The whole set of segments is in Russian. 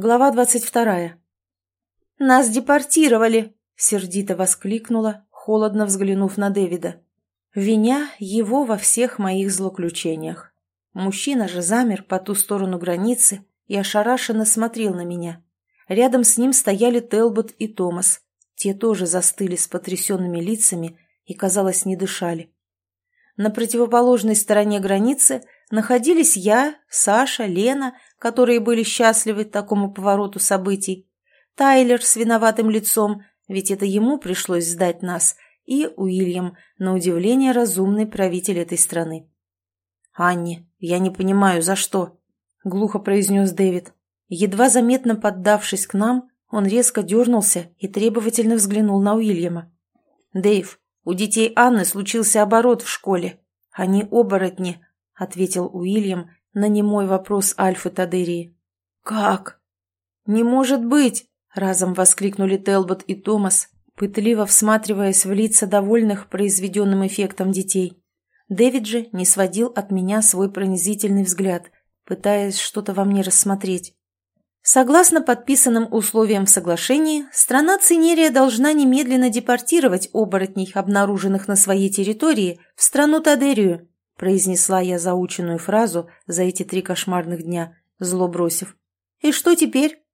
Глава двадцать вторая. «Нас депортировали!» — сердито воскликнула, холодно взглянув на Дэвида. Виня его во всех моих злоключениях. Мужчина же замер по ту сторону границы и ошарашенно смотрел на меня. Рядом с ним стояли Телбот и Томас. Те тоже застыли с потрясенными лицами и, казалось, не дышали. На противоположной стороне границы находились я, Саша, Лена, которые были счастливы такому повороту событий, Тайлер с виноватым лицом, ведь это ему пришлось сдать нас, и Уильям, на удивление разумный правитель этой страны. «Анни, я не понимаю, за что?» — глухо произнес Дэвид. Едва заметно поддавшись к нам, он резко дернулся и требовательно взглянул на Уильяма. «Дэйв, у детей Анны случился оборот в школе. Они оборотни», — ответил Уильям на немой вопрос Альфы Тадерии. «Как?» «Не может быть!» — разом воскликнули Телбот и Томас, пытливо всматриваясь в лица довольных произведенным эффектом детей. Дэвид же не сводил от меня свой пронизительный взгляд, пытаясь что-то во мне рассмотреть. Согласно подписанным условиям в соглашении, страна Цинерия должна немедленно депортировать оборотней, обнаруженных на своей территории, в страну Тадерию, произнесла я заученную фразу за эти три кошмарных дня, зло бросив. «И что теперь?»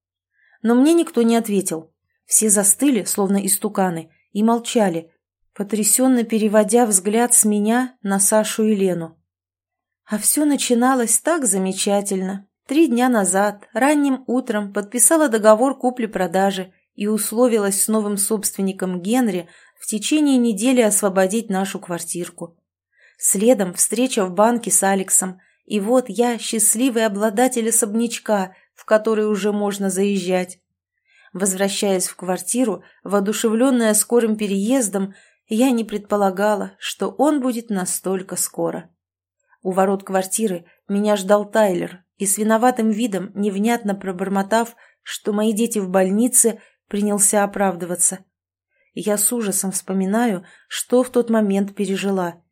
Но мне никто не ответил. Все застыли, словно истуканы, и молчали, потрясенно переводя взгляд с меня на Сашу и Лену. А все начиналось так замечательно. Три дня назад, ранним утром, подписала договор купли-продажи и условилась с новым собственником Генри в течение недели освободить нашу квартирку. Следом встреча в банке с Алексом, и вот я счастливый обладатель особнячка, в который уже можно заезжать. Возвращаясь в квартиру, воодушевленная скорым переездом, я не предполагала, что он будет настолько скоро. У ворот квартиры меня ждал Тайлер, и с виноватым видом, невнятно пробормотав, что мои дети в больнице, принялся оправдываться. Я с ужасом вспоминаю, что в тот момент пережила.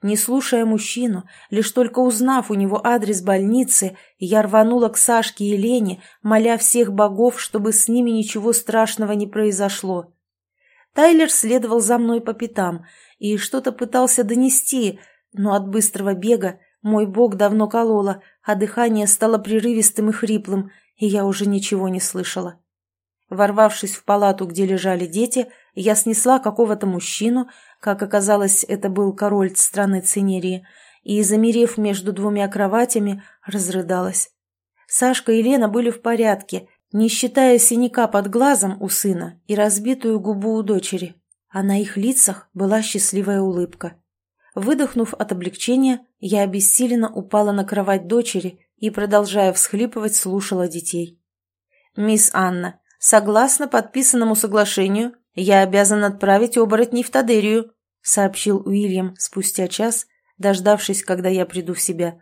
Не слушая мужчину, лишь только узнав у него адрес больницы, я рванула к Сашке и Лене, моля всех богов, чтобы с ними ничего страшного не произошло. Тайлер следовал за мной по пятам и что-то пытался донести, но от быстрого бега мой бок давно кололо, а дыхание стало прерывистым и хриплым, и я уже ничего не слышала. Ворвавшись в палату, где лежали дети, я снесла какого-то мужчину, как оказалось, это был король страны Цинерии, и, замерев между двумя кроватями, разрыдалась. Сашка и Лена были в порядке, не считая синяка под глазом у сына и разбитую губу у дочери, а на их лицах была счастливая улыбка. Выдохнув от облегчения, я обессиленно упала на кровать дочери и, продолжая всхлипывать, слушала детей. «Мисс Анна, согласно подписанному соглашению, я обязан отправить оборотней в Тадерию», сообщил Уильям спустя час, дождавшись, когда я приду в себя.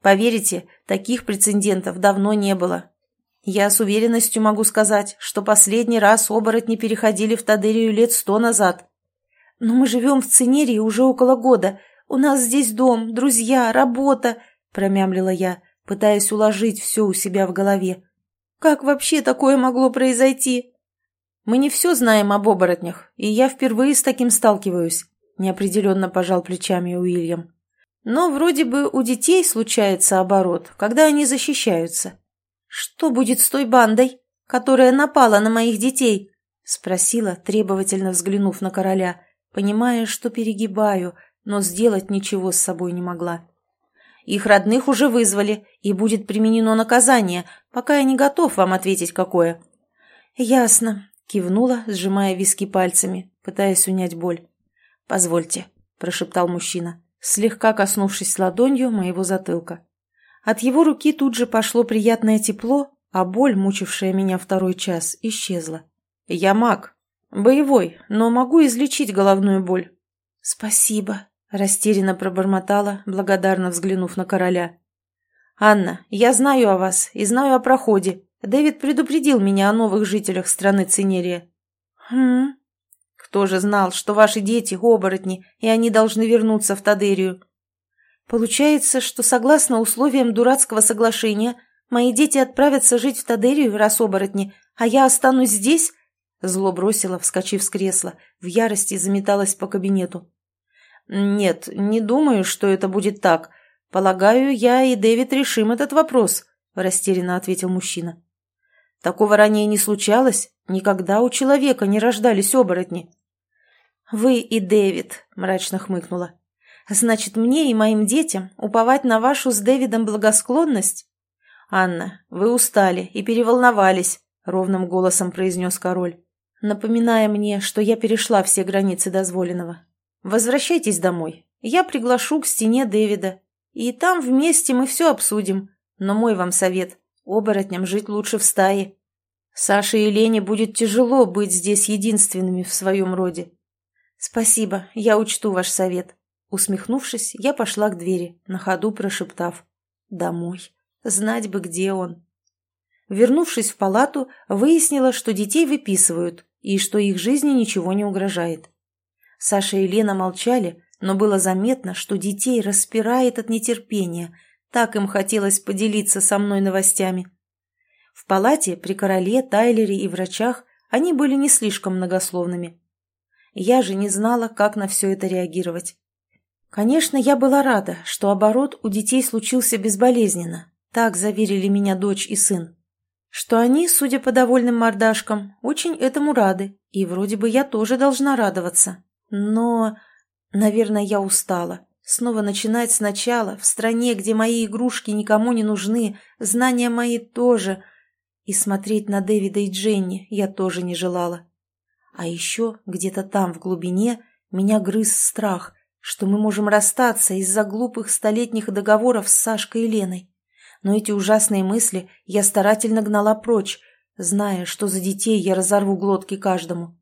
«Поверите, таких прецедентов давно не было. Я с уверенностью могу сказать, что последний раз оборотни переходили в Тадерию лет сто назад». «Но мы живем в Цинерии уже около года. У нас здесь дом, друзья, работа», — промямлила я, пытаясь уложить все у себя в голове. «Как вообще такое могло произойти?» «Мы не все знаем об оборотнях, и я впервые с таким сталкиваюсь», — неопределенно пожал плечами Уильям. «Но вроде бы у детей случается оборот, когда они защищаются. Что будет с той бандой, которая напала на моих детей?» — спросила, требовательно взглянув на короля — понимая, что перегибаю, но сделать ничего с собой не могла. Их родных уже вызвали, и будет применено наказание, пока я не готов вам ответить, какое. «Ясно», — кивнула, сжимая виски пальцами, пытаясь унять боль. «Позвольте», — прошептал мужчина, слегка коснувшись ладонью моего затылка. От его руки тут же пошло приятное тепло, а боль, мучившая меня второй час, исчезла. «Я маг», «Боевой, но могу излечить головную боль». «Спасибо», — растерянно пробормотала, благодарно взглянув на короля. «Анна, я знаю о вас и знаю о проходе. Дэвид предупредил меня о новых жителях страны Цинерия». «Хм...» «Кто же знал, что ваши дети — оборотни, и они должны вернуться в Тадерию?» «Получается, что согласно условиям дурацкого соглашения Мои дети отправятся жить в Тадерию, раз оборотни, а я останусь здесь?» Зло бросила, вскочив с кресла, в ярости заметалась по кабинету. «Нет, не думаю, что это будет так. Полагаю, я и Дэвид решим этот вопрос», – растерянно ответил мужчина. «Такого ранее не случалось. Никогда у человека не рождались оборотни». «Вы и Дэвид», – мрачно хмыкнула. «Значит, мне и моим детям уповать на вашу с Дэвидом благосклонность?» «Анна, вы устали и переволновались», — ровным голосом произнес король, напоминая мне, что я перешла все границы дозволенного. «Возвращайтесь домой. Я приглашу к стене Дэвида. И там вместе мы все обсудим. Но мой вам совет — оборотням жить лучше в стае. Саше и Лене будет тяжело быть здесь единственными в своем роде». «Спасибо, я учту ваш совет». Усмехнувшись, я пошла к двери, на ходу прошептав «Домой». Знать бы, где он. Вернувшись в палату, выяснила, что детей выписывают и что их жизни ничего не угрожает. Саша и Лена молчали, но было заметно, что детей распирает от нетерпения. Так им хотелось поделиться со мной новостями. В палате при короле, Тайлере и врачах они были не слишком многословными. Я же не знала, как на все это реагировать. Конечно, я была рада, что оборот у детей случился безболезненно, так заверили меня дочь и сын. Что они, судя по довольным мордашкам, очень этому рады, и вроде бы я тоже должна радоваться. Но, наверное, я устала. Снова начинать сначала, в стране, где мои игрушки никому не нужны, знания мои тоже. И смотреть на Дэвида и Дженни я тоже не желала. А еще где-то там, в глубине, меня грыз страх, что мы можем расстаться из-за глупых столетних договоров с Сашкой и Леной но эти ужасные мысли я старательно гнала прочь, зная, что за детей я разорву глотки каждому.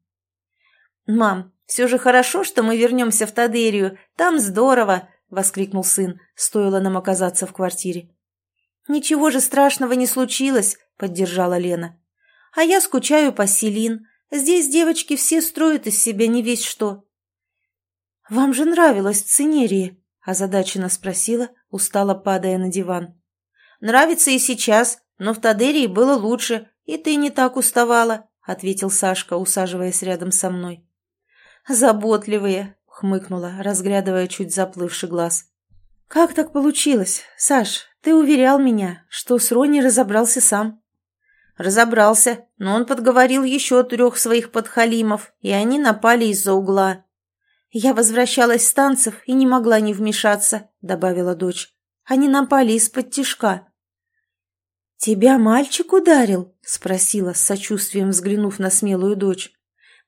«Мам, все же хорошо, что мы вернемся в Тадерию, там здорово!» — воскликнул сын, стоило нам оказаться в квартире. «Ничего же страшного не случилось», — поддержала Лена. «А я скучаю по Селин. Здесь девочки все строят из себя не весь что». «Вам же нравилось Цинерии?» — озадаченно спросила, устало падая на диван. Нравится и сейчас, но в Тадерии было лучше, и ты не так уставала», — ответил Сашка, усаживаясь рядом со мной. «Заботливые», — хмыкнула, разглядывая чуть заплывший глаз. «Как так получилось? Саш, ты уверял меня, что с Рони разобрался сам». «Разобрался, но он подговорил еще трех своих подхалимов, и они напали из-за угла». «Я возвращалась с танцев и не могла не вмешаться», — добавила дочь. «Они напали из-под тишка. «Тебя мальчик ударил?» — спросила, с сочувствием взглянув на смелую дочь.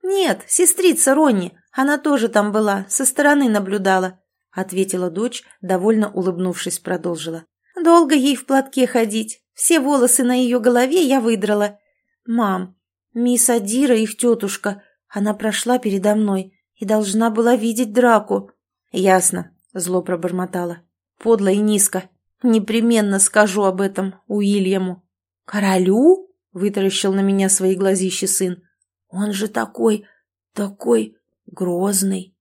«Нет, сестрица Ронни. Она тоже там была, со стороны наблюдала», — ответила дочь, довольно улыбнувшись, продолжила. «Долго ей в платке ходить. Все волосы на ее голове я выдрала. Мам, мисс Адира, их тетушка, она прошла передо мной и должна была видеть драку». «Ясно», — зло пробормотала. «Подло и низко. Непременно скажу об этом Уильяму. Королю? Вытаращил на меня свои глазищи сын. Он же такой, такой грозный.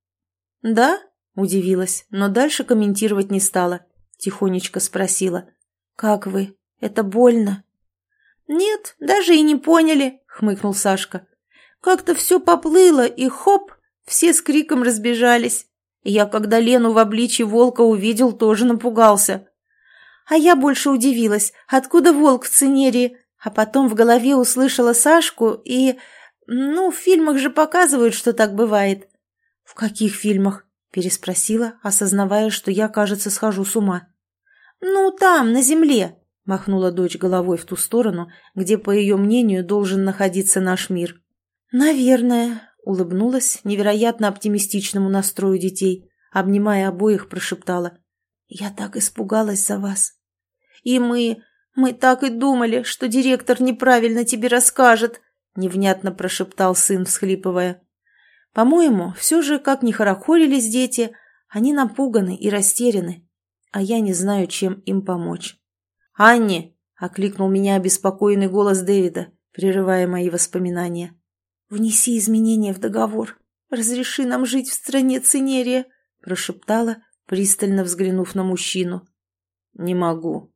Да? Удивилась, но дальше комментировать не стала. Тихонечко спросила. Как вы? Это больно? Нет, даже и не поняли, хмыкнул Сашка. Как-то все поплыло, и хоп, все с криком разбежались. Я, когда Лену в обличье волка увидел, тоже напугался. А я больше удивилась, откуда волк в Цинерии, а потом в голове услышала Сашку и... Ну, в фильмах же показывают, что так бывает. «В каких фильмах?» – переспросила, осознавая, что я, кажется, схожу с ума. «Ну, там, на земле», – махнула дочь головой в ту сторону, где, по ее мнению, должен находиться наш мир. «Наверное», – улыбнулась невероятно оптимистичному настрою детей, обнимая обоих, прошептала. Я так испугалась за вас. И мы... Мы так и думали, что директор неправильно тебе расскажет, невнятно прошептал сын, всхлипывая. По-моему, все же, как ни хорохорились дети, они напуганы и растеряны, а я не знаю, чем им помочь. «Анни!» — окликнул меня обеспокоенный голос Дэвида, прерывая мои воспоминания. «Внеси изменения в договор. Разреши нам жить в стране Цинерия», — прошептала, пристально взглянув на мужчину. «Не могу»,